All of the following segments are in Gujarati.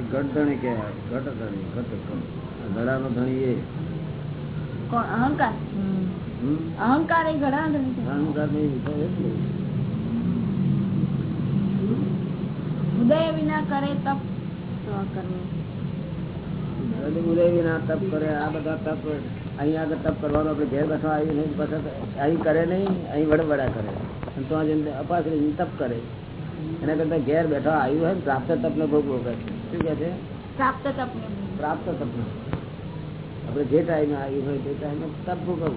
ગઢધણી કહેવાય ઘટધણી ઘટ ગળાનો ધણી એ કોણ અહંકાર હમ? અહંકાર એ ઘણા ધણી છે. અહંકારની વિષય એટલું ઉદય વિના કરે તપ તો કરવું. એટલે ઉદય વિના તપ કરે આ બધા તપ અહીં આગળ તપ કરવાનો આપણે ઘેર બેઠો આવી નહીં પછી અહીં કરે નહીં અહીં વડવડા કરે. અને તો જઈને અપાસ તપ કરે. એના કરતા ઘેર બેઠો આવ્યું હોય પ્રાપ્ત તપ ને ભોગવો કરે શું કે છે? પ્રાપ્ત તપ પ્રાપ્ત તપ ને આપણે જે ટાઈમે આવ્યું હોય તે ટાઈમે તપ ભોગવવું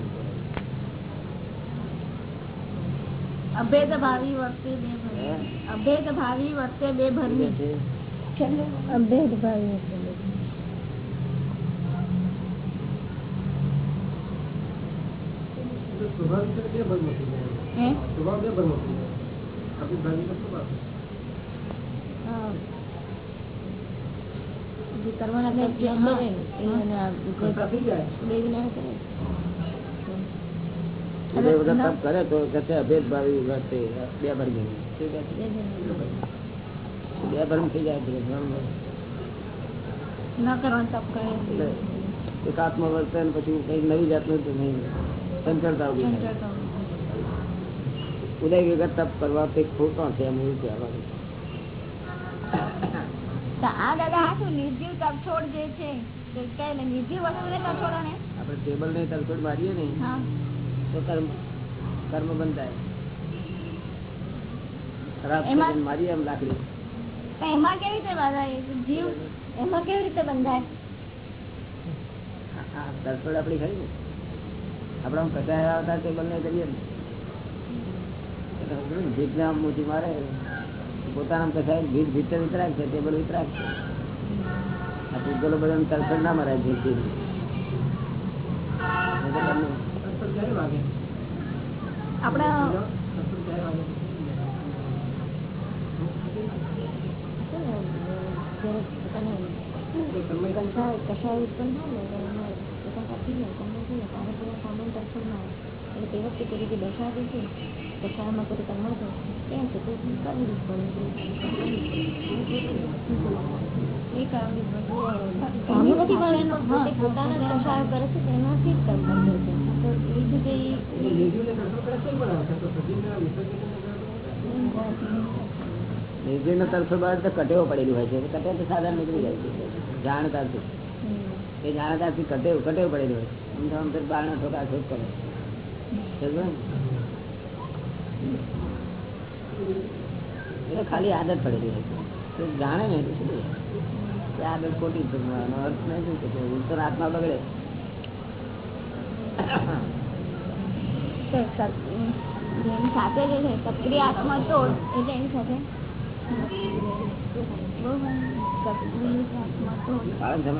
અભેદ ભાવી વર્તે બે ભરવી ભરમી અભેદ ભાવી વર્તે બે ભરવી? અભેદ ભાવી બે હે હા. જે કરવાના તપ જે કરે એને આ બે વિના કરે ઉદય વગર તપ કરે તો કે છે અભેદ ભાવી વર્તે બે ભરમી શું કે છે? બે ભરમી. બે ભરમ થઈ જાય એટલે ભ્રમ હોય. ન કરવાનું તપ કરે એટલે એક આત્મા વર્તે ને પછી કઈ નવી જાતનું તો નહીં ચંચળતા ઉદય વિગત તપ કરવા તે ખોટો છે એમ એવું કહેવાનું આ દાદા હાથું નિર્જીવ તપછોડ જે છે તે કઈ ને નિર્જીવ વસ્તુને તપછોડો ને આપણે ટેબલ ને તલસોડ મારીએ ને તો કર્મ કર્મ બંધાય. ખરાબ મારીએ એમ લાકડી. એમાં કેવી રીતે બંધાય? જીવ એમાં કેવી રીતે બંધાય? તલસોડ આપડી ખરી ને. આપડે કચાયા આવતા ટેબલ ને કરીએ ને, ભીતને મોટી મારે પોતાના કચાય ભીત ભીત વિતરાક છે તે બધું વિતરાક છે. આ પૂતગલો બધા તલસોડ ના મારે ભીત ભીત આપણા કશાય ઉત્પન્ન થાય ને પેલા સામાન તરફડમાં એટલે તે વખતે કોઈ રીતે જે છે? દશામાં કોઈ કન્વર્ટ થાય કેમ છે? તો કરવું જ પડે એ કારણે નથી પણ એનો પોતે પોતાના દશા કરે છે તેનાથી જ કર્મ બંધે છે. તો એ તરફો તો કટેવો પડેલું હોય છે. કટેવ તો સાધારણ નીકળી જાય છે. જાણતાથી એ જાણતાથી કટેવ કટેવ પડેલું હોય છે. આમ તો આમ તો બારણા ઠોકા ઠોક કરે તો ખાલી આદત પડેલી તો જાણે ને કે આદત ખોટી છે એનો અર્થ નહીં શું કે ઉત્તર આત્મા બગડે. સાથે જે છે સક્રિય આત્મા તો એટલે એની સાથે. સક્રિય આત્મા તોડ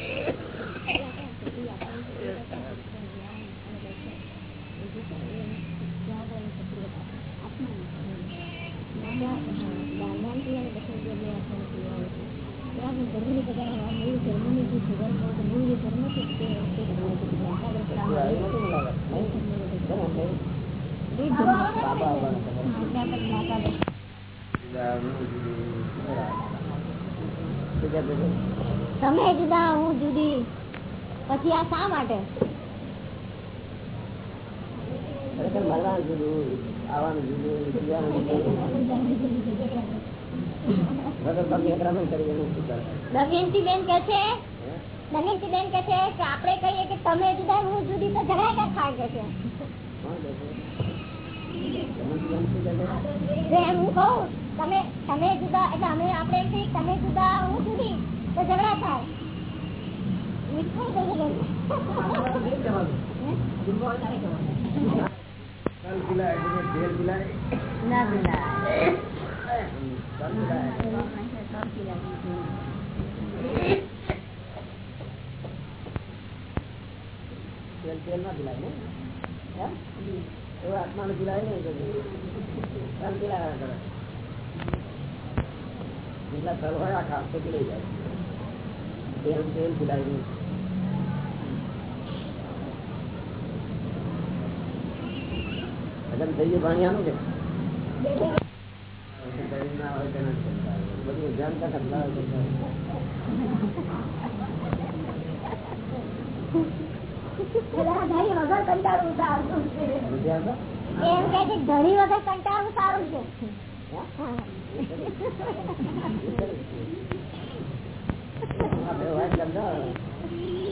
બેન આ શા માટે આપડે કહીએ કે તમે જુદા, હું જુદી, તો ઝઘડા થાય કે છે. હું કહું, તમે તમે જુદા, એટલે અમે આપણે તમે જુદા, હું જુદી, તો ઝઘડા પીલાય. ના પીલાય. નહીં પીલાયા કરે. જેટલા તલ હોય આખા તો પીલાઈ જાય તેલ તેલ પીલાય નહીં અગર થઈ ગયું પાણી આનું હોય. બધું કંટાળવું સારું છે. એમ કે છે ધણી વગર કંટાળવું સારું છે હા. વાત કરતા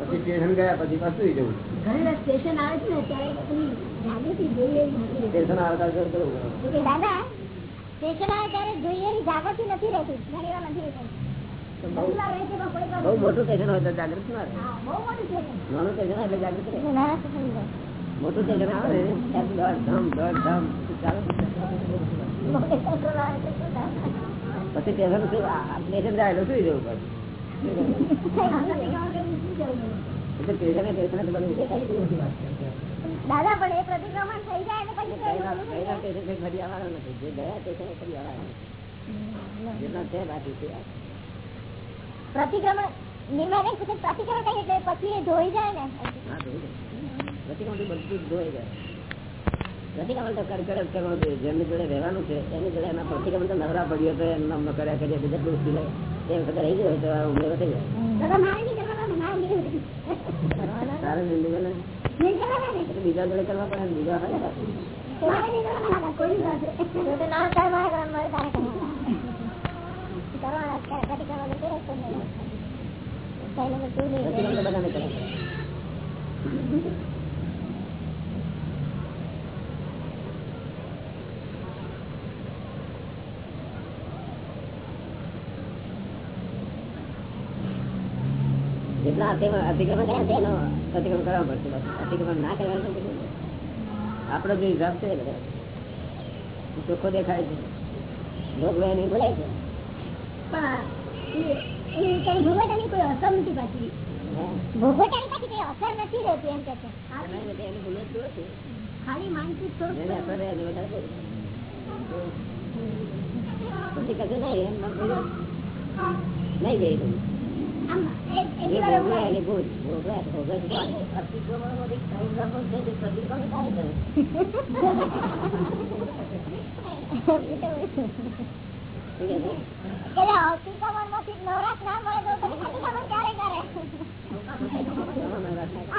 પછી સ્ટેશન ગયા પછી પાછું જવું સ્ટેશન આવે છે ને ત્યારે. સ્ટેશન દાદા સ્ટેશન આવે ત્યારે જોઈએ જાગૃતિ નથી રહેતી ઘણી વાર નથી રહેતી તો બહુ મોટું સ્ટેશન હોય તો જાગૃત ના નાનું સ્ટેશન એટલે જાગૃત રહે. મોટું સ્ટેશન આવે દાદા. પછી શું જવું પણ એ પ્રતિક્રમણ થઈ જાય ને પછી કઈ કઈ કઈ ફરી આવવાના નથી. જે ગયા સ્ટેશને ફરી આવવાના નથી. છે બાકી છે. પ્રતિક્રમણ નિર્માણ પ્રતિક્રમણ થઈ એટલે પછી એ ધોઈ જાય ને. પ્રતિક્રમણ બધું ધોઈ જાય. પ્રતિક્રમણ તો કડકડ કરવાનું છે જેમની જોડે રહેવાનું છે એની જોડે એના પ્રતિક્રમણ તો નવરા પડ્યો તો એમ નામ કર્યા કરીએ તો જેટલું સિલાય તે વખતે રહી ગયો તો આ થઈ જાય. દાદા મારે નહીં કરવાના, મારે નહીં કરવાના. તારે જિંદગીને નહીં કરવાના ને. એટલે બીજા જોડે કરવા પડે ને બીજા હોય ને. મારે નહીં કરવાના દાદા, કોઈની પાસે. જો તો ના કરે, મારે કરવાના, મારે તારે કરવાના. કરવાના, અત્યારે પ્રતિક્રમણ તો કરે જ છે ને. પહેલે તો તું નહીં પ્રતિક્રમણ તો કરે. બધાને કરે જેટલા અતિક્રમણ એનો પ્રતિક્રમણ કરવા પડશે અતિક્રમણ ના કરવાનું આપણો જે હિસાબ છે ચોખ્ખો દેખાય છે. ભોગવાય નહીં બોલાય છે. નહીં ગઈ કઈ?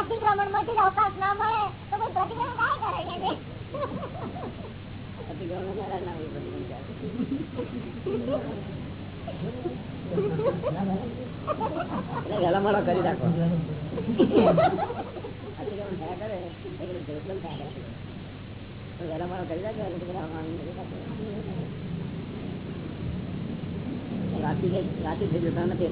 અતિક્રમણમાંથી જ અવકાશ ના મળે તો પછી પ્રતિક્રમણ કરે અતિક્રમણ મોડા કરી અતિક્રમણ થયા કરે રાખો. રાતી થઈ જતા નથી.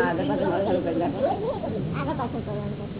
આગળ પાછળ કરી પાછળ કરવાનું.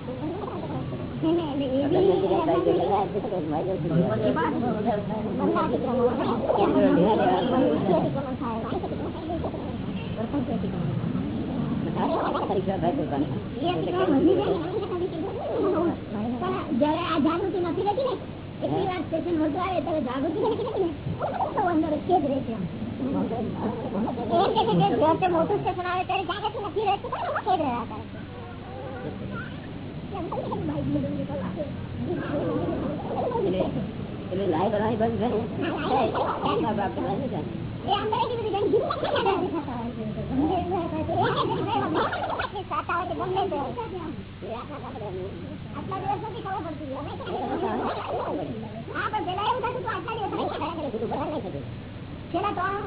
જ્યારે આ જાગૃતિ નથી રહેતી ને એટલી વાર સ્ટેશન વધુ આવે ત્યારે જાગૃતિ નથી અંદર છે મોટું સ્ટેશન આવે ત્યારે જાગૃતિ નથી રહેતી પણ છે જ એટલે લાઈ બનાવી બંધ થાય દિવસ છેલ્લા ત્રણ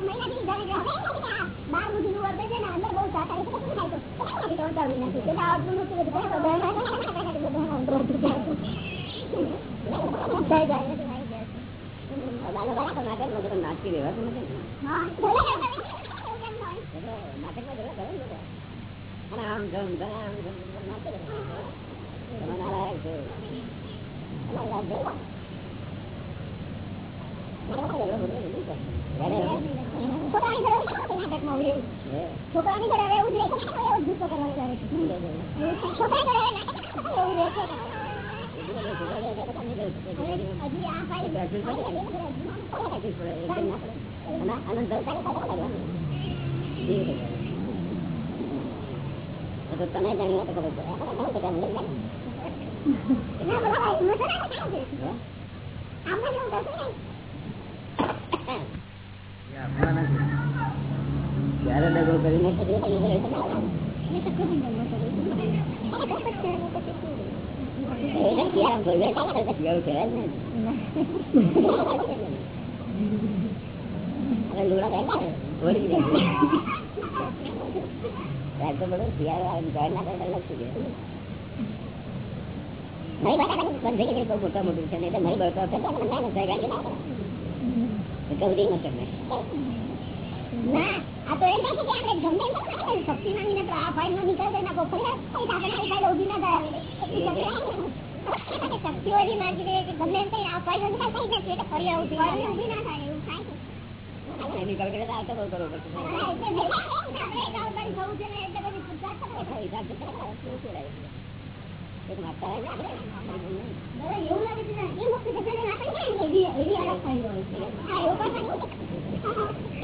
છે ને અંદર બહુ સાતા નથી નાટકી રહેવાતું નથી હા નાટકમાં જરા કરે ને બધા. અને આમ જમ, જરા આમ જમ, જરા નાટક કરે. તમે નાલાયક છો. છોકરાની ઘરે નાટકમાં ઉડે હે. છોકરાની ઘરે હવે એવું જ રહે છે એવું જ ગુસ્સો કરવાનો રહે છે છોકરા ઘરે એવું તમે જાણ્યું તો ખબર છે. ત્યારે દગો કરીને મોટા મોટું છે નહીં તો નહીં બળતો ના ના આ તો એમ કે આપણે ગમે એમ થાય ને, શક્તિ માંગીને તો આ ફાઇલ નો નીકળે તો એના કોઈ ફરી આપણે આવી ફાઇલ ઊભી ના થાય. શક્તિઓ એવી માંગી દે કે ગમે એમ થાય આ ફાઇલ નો નિકાલ થઈ જાય એટલે ફરી ઊભી ના થાય ના થાય એવું થાય છે. અને નિકાલ આવતો બહુ કરવો પડશે. આપણે એકાઉન્ટન્ટ છે એટલે બધી પૂછતાછ કરવી એટલો હિસાબ તો કરે, શું કરાય? એક માગતા હોય ને આપણે. એવું લાગે છે એ ના કરી જાય ને, એવી- એવી અલગ ફાઇલ હોય છે. એવું પણ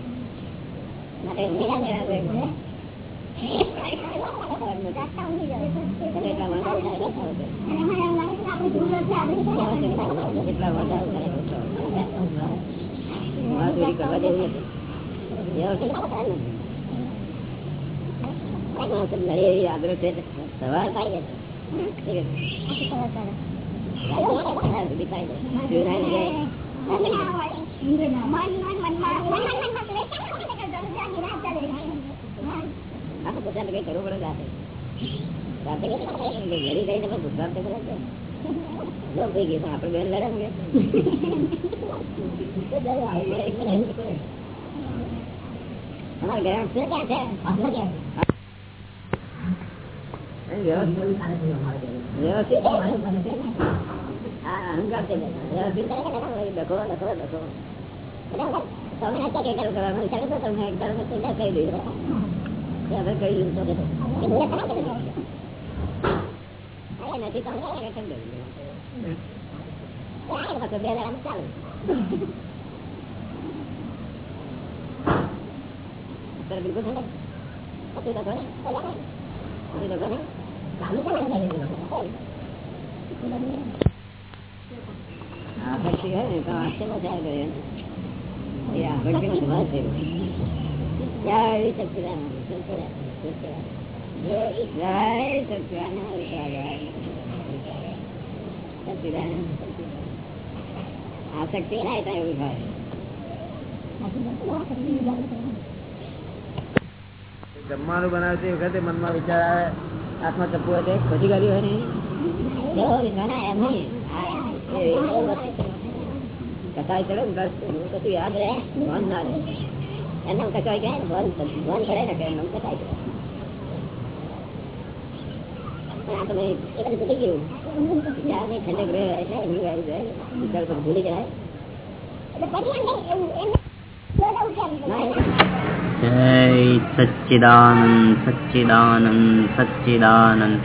કે છે વાતે વાંધા ઉઠાવે બાબતમાં વાંધા ઉઠાવે તો તમે ઊંઘતા હોય તો કેટલા દાવ દાવ સારું કીધું. ઊંઘતા ના પાડે ને કરે. અને જાગતા ના પાડે, બે. બે. માટે ઊંઘી જાય ને આપણે. જાગતા ઊંઘી જાય. એટલે એટલા વાંધા ઉઠાવે તો સારું છે. અને મને એમ લાગે કરવા પાડી રાતે. રાતે. લડી ગઈને પણ ગુજરાત તો કરે છે. કોઈ પણ આપણે બેન લડે. અમારે છે ક્યાં છે? અહંકાર છે ડખો ડખો ડખો તમે ચિંતા કરી દીધો કે હવે બે દાડામાં ચાલુ બિલકુલ પછી તો પછી આશ્ચર્ય થાય ગયો સ્વભાવ છે? જય સચિદાનંદ સચિદાનંદ સચિદાનંદ જય સચિદાનંદ સચિદાનંદ આસક્તિ થાય તો એવું થાય જમવાનું બનાવે તે વખતે મનમાં વિચાર આવે હાથમાં ચપ્પુ હોય તો એક ખોટી ગાડી હોય ને જો ના એમ નહીં એ એવું વસ્તુ કસાય ચડે ને બસ એવું કશું યાદ રહે ભાન ના રહે એમને કસાય કહે ને ભાન ભાન કરે ને એમને તૂટી ગયું ભૂલી જાય સચ્ચિદાનંદ સચ્ચિદાનંદ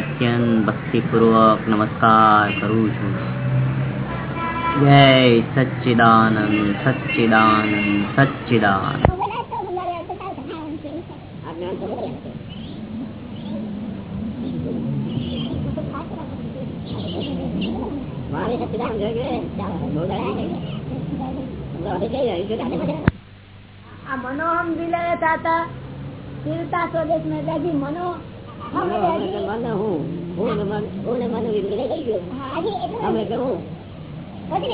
અત્યંત ભક્તિપૂર્વક નમસ્કાર કરું છું. જય સચ્ચિદાનંદ સચ્ચિદાનંદ સચ્ચિદાનંદ. મનોહમ દિલાયા હતા ચિંતા સ્વદેશ મેદાજી મનો મન હું. હું મન હું મન ગયો. અમે કહું મન.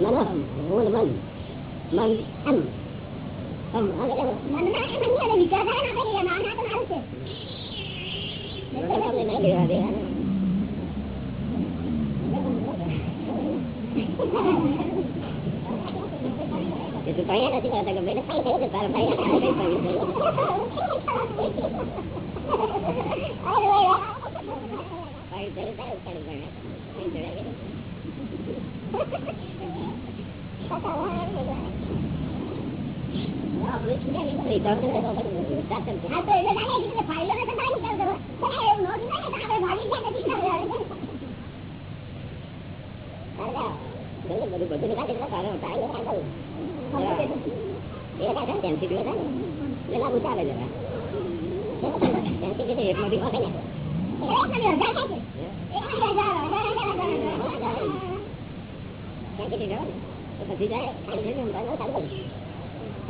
મને? મનો, મન. મન, એમ. એમ, આને કેવું? મનમાં એમ નહીં અને વિચારધારા ના કરી એમાં આ તો મારું છે મને તમને નહીં લેવા દેવાના. એ તું પાયા નથી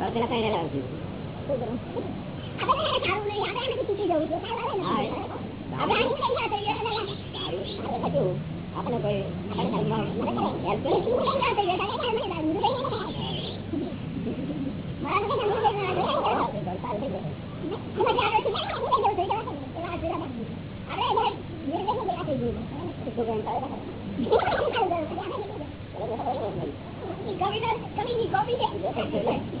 કરતા કે બેટા પાઈ થયો છે, તારા પાયા હારે કઈ પાયું થયું? પાયું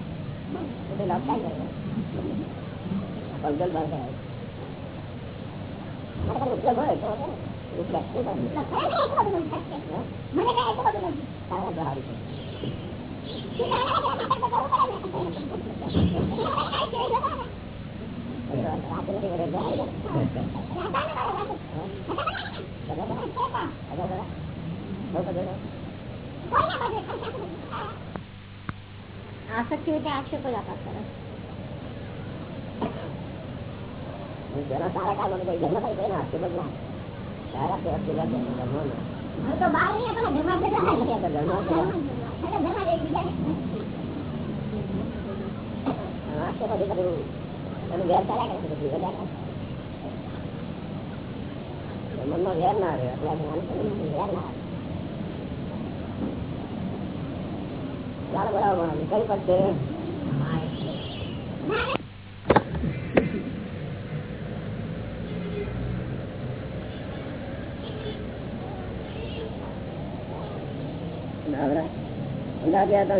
ઉપાડવું પડે. નહીં ચડાવી દે. આપણે છૂટાવી પડી, તો આપણે તો બધું સાચું છે. આ તો એટલે ને આપણે કરે તારે જા. ને. ને. ના. સારું. આપણે કરી. કામ ઘરે ને? તો સારું? આસક્તિ આક્ષેપો જ જેના સારા કોઈ આક્ષેપ જ ના. સારા કે અપીલ જ. હવે તો બહાર નહીં આપણા ઘરમાં બેઠા ઘરમાં આક્ષેપ ચાલ્યા કરે બધું, કરે. મનમાં વેર ના રહે એટલે ના. ચાલો બરાબર કઈ પડશે નવરા અમદાવાદ ગયા હતા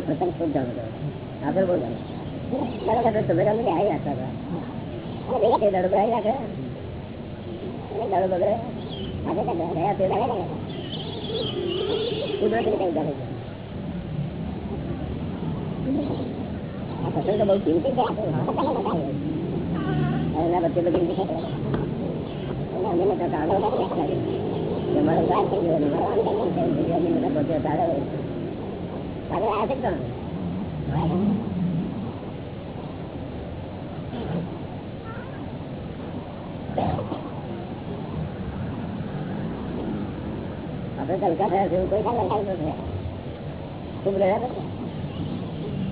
સત્સંગ ખૂબ જાણો આગળ બહુ જાણો બરાબર તો ભેગા મને આવી હતા દાડો રાખે. અને દાડો બગડે. તો ગયા તે દાડે ને. Aku sudah bau cium tiga, aku nggak tahu apa lagi. Karena betul begini. Nah, ini kita tahu lagi. Cuma lu kan tinggal di mana? Tinggal di mana? Betul tahu. Tapi asik dong. Apa kalau kata tu, kau tak nak tahu tu. Tu boleh apa?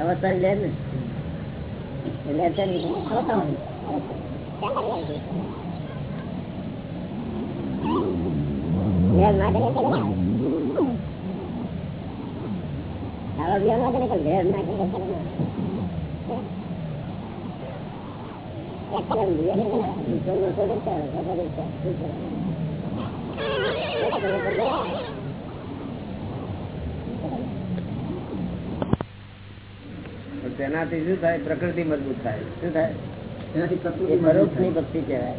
અવસર લે ને. એટલે અત્યારે Thank you. તેનાથી શું થાય? પ્રકૃતિ મજબૂત થાય. શું થાય? એનાથી પ્રકૃતિ મજબૂત ભક્તિ કહેવાય.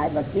આ ભક્તિ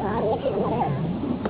Gracias.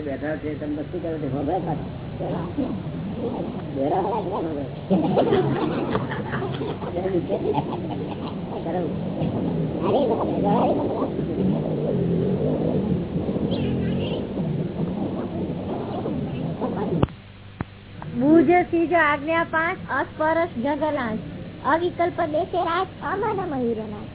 બેઠા છે તમને શું કરે છે ખબર ખરા ત્રીજો સીજો આજ્ઞા પાંચ અસ્પરશ જગલાંશ. અવિકલ્પ દેશે રાજ અમાના મયુરનાથ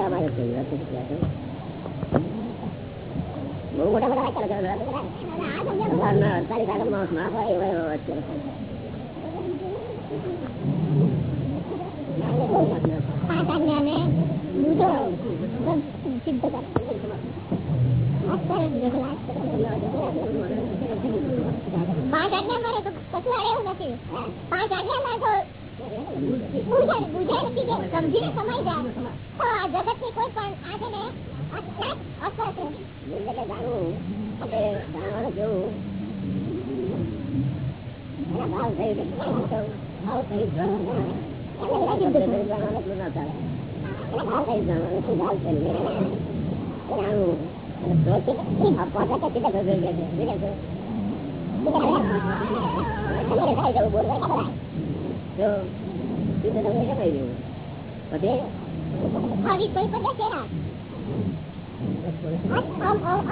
અમારે કોઈ વાત બહુ મોટા મોટા વાંચા પાંચ આજ્ઞાને પાંચ આજ્ઞા મારે કોઈ પણ આ છે ને અસર છે જાણવું જાણવાનું જેવું ભાવ થયું ભાવ થયું જાણવાનું ના ચાલે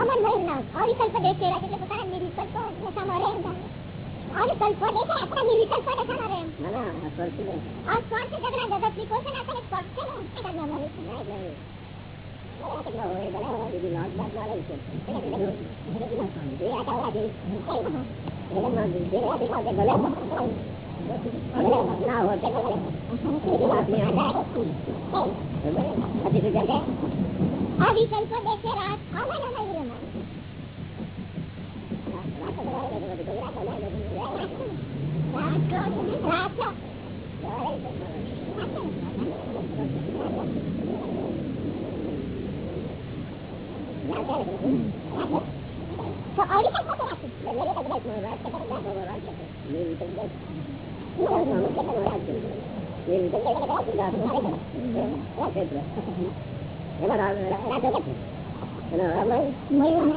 અમર મહિના અવિકલ્પ દેશ એટલે પોતાના નિરીક્ષકો સામે રહેતા અવિકલ્પ દેખે આપણા નિર્વિકલ્પ દશામાં રહે ના ના આ સ્પર્શ નહીં. આ સ્પર્શ જગના જગતની કોઈ ના છે ને. કરના મળે છે. ના, એટલે હોય, બીજી લાજ બાજ ના લઈ છે. એ આ ભલે ભલે ના નહીં, આ કહે છે? દેખે રાત અમન અમન રમા રાત રાત તો અવિકલ્પ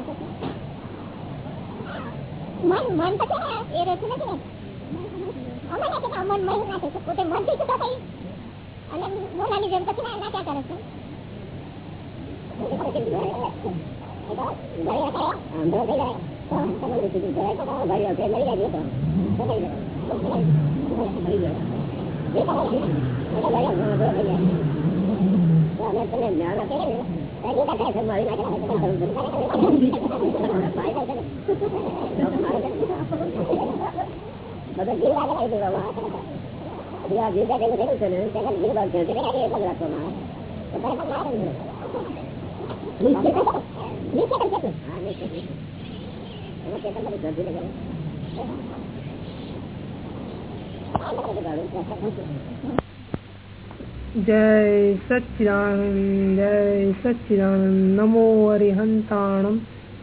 દેખે મન મન તો છે એ રહેતું નથી ને અમને કે મન મન ના છે પોતે મનથી તો કઈ અને મોલાની જેમ પછી ના ક્યાં કરે છે બધા જીવ લાગે નહીં દેવામાં જીવ જીવ લાગે એવું થયું છે ને ત્યાં જીવ છે ત્યાં એ પગ રાખવામાં આવે તો તારે પગ લાગે ને નીચે નીચે હા નીચે એમાં ચેતન બધું ધરતી લગે જય સચિદાનંદ જય સચિદાનંદ નમો અરિહંતાણમ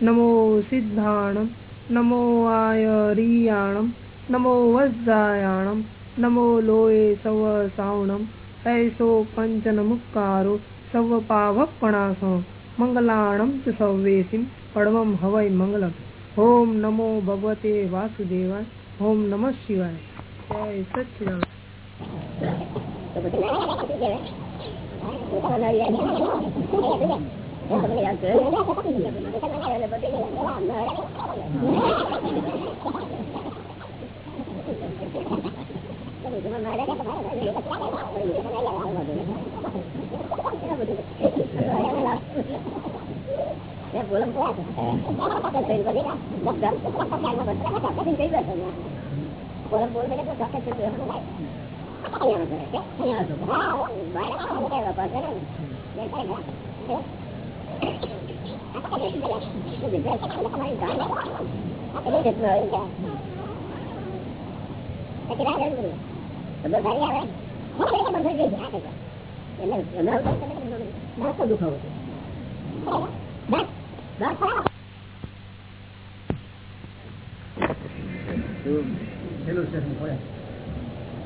नमो सिद्धाणं नमो आयरीयाणं नमो वज्रायाणं नमो लोये सवसावणं ऐसो पञ्चनमुक्कारो सवपावप्पणासो मङ्गलाणं च सवेसिं पडवं हवै मङ्गलम् ॐ नमो भगवते वासुदेवाय ॐ नमः शिवाय जय सच्चिदानन्द તો પછી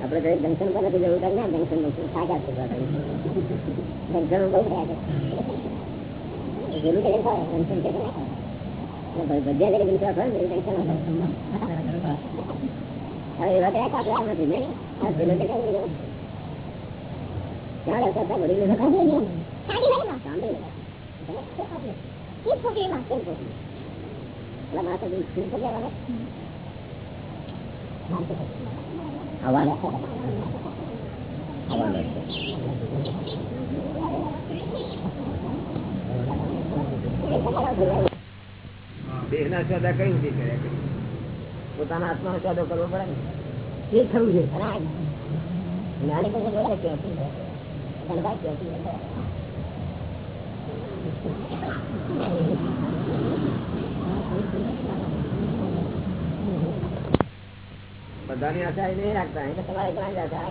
આપડે કઈ જંકશન પર નથી જવું ના જંકશન જંકશન છે? જંકશન બહુ થયા છે કે થાય જંકશન કે બધા જગ્યાએ જંકશન હોય ને જંકશન હવે એવા ત્યાં કાપલા નથી નહીં આ જેલું કે કેવું ક્યાં રહેતા હતા વડીલો જવાના આવવાના આવવાના દેહ ના સોદા કઈ ઊભી કર્યા? પોતાના આત્માનો સોદો કરવો પડે ને. એ થયું છે બધાની આશા એ નહીં રાખતા. એટલે તમારે ઘણા જ આશા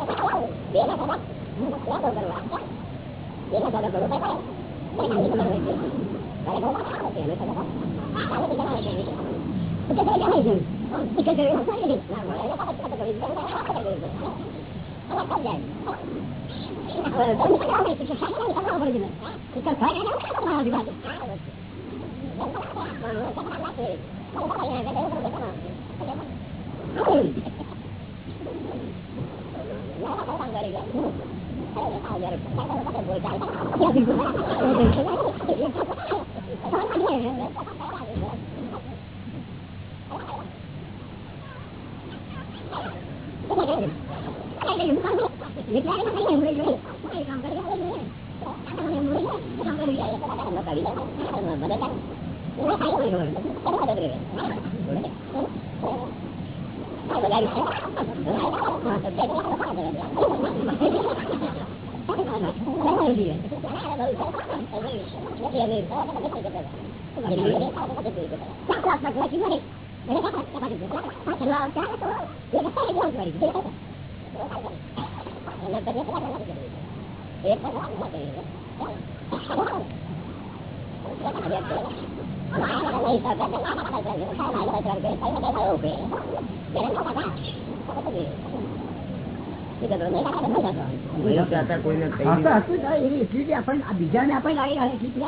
જાવ એટલે કઈ આશા રાખે. તમારા બીજાને આપણે લાગી છે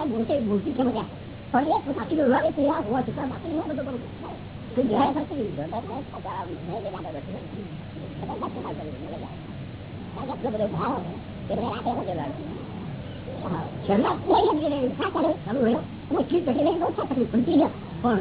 પણ એ બાકી તો લાગે આ હોવા છતાં બાકી ન બધું ને, છે ને. પણ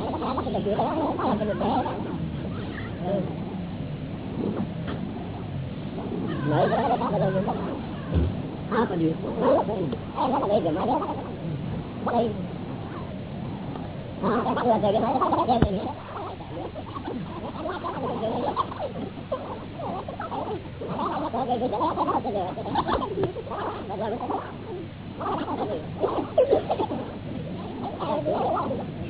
કામ કરે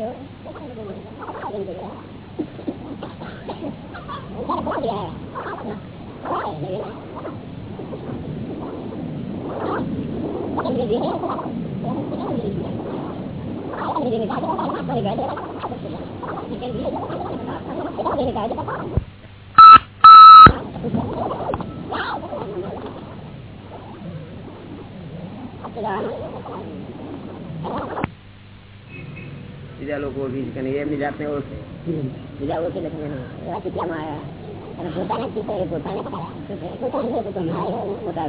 ગ્રેડમાં હોય તો આપણે નોકરી કરી હા પડ્યું બીજા લોકો ઓળખી શકે એમની જાતને ઓળખે બીજા ઓળખી શકે એવા મોટા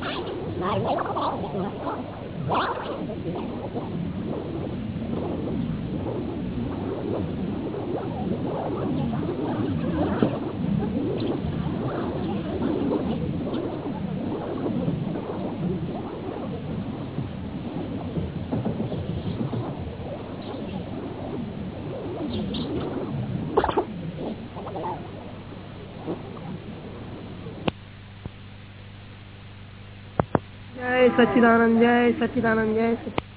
બરાબર जय सच्चिदानंद जय सच्चिदानंद जय सच्चिदानंद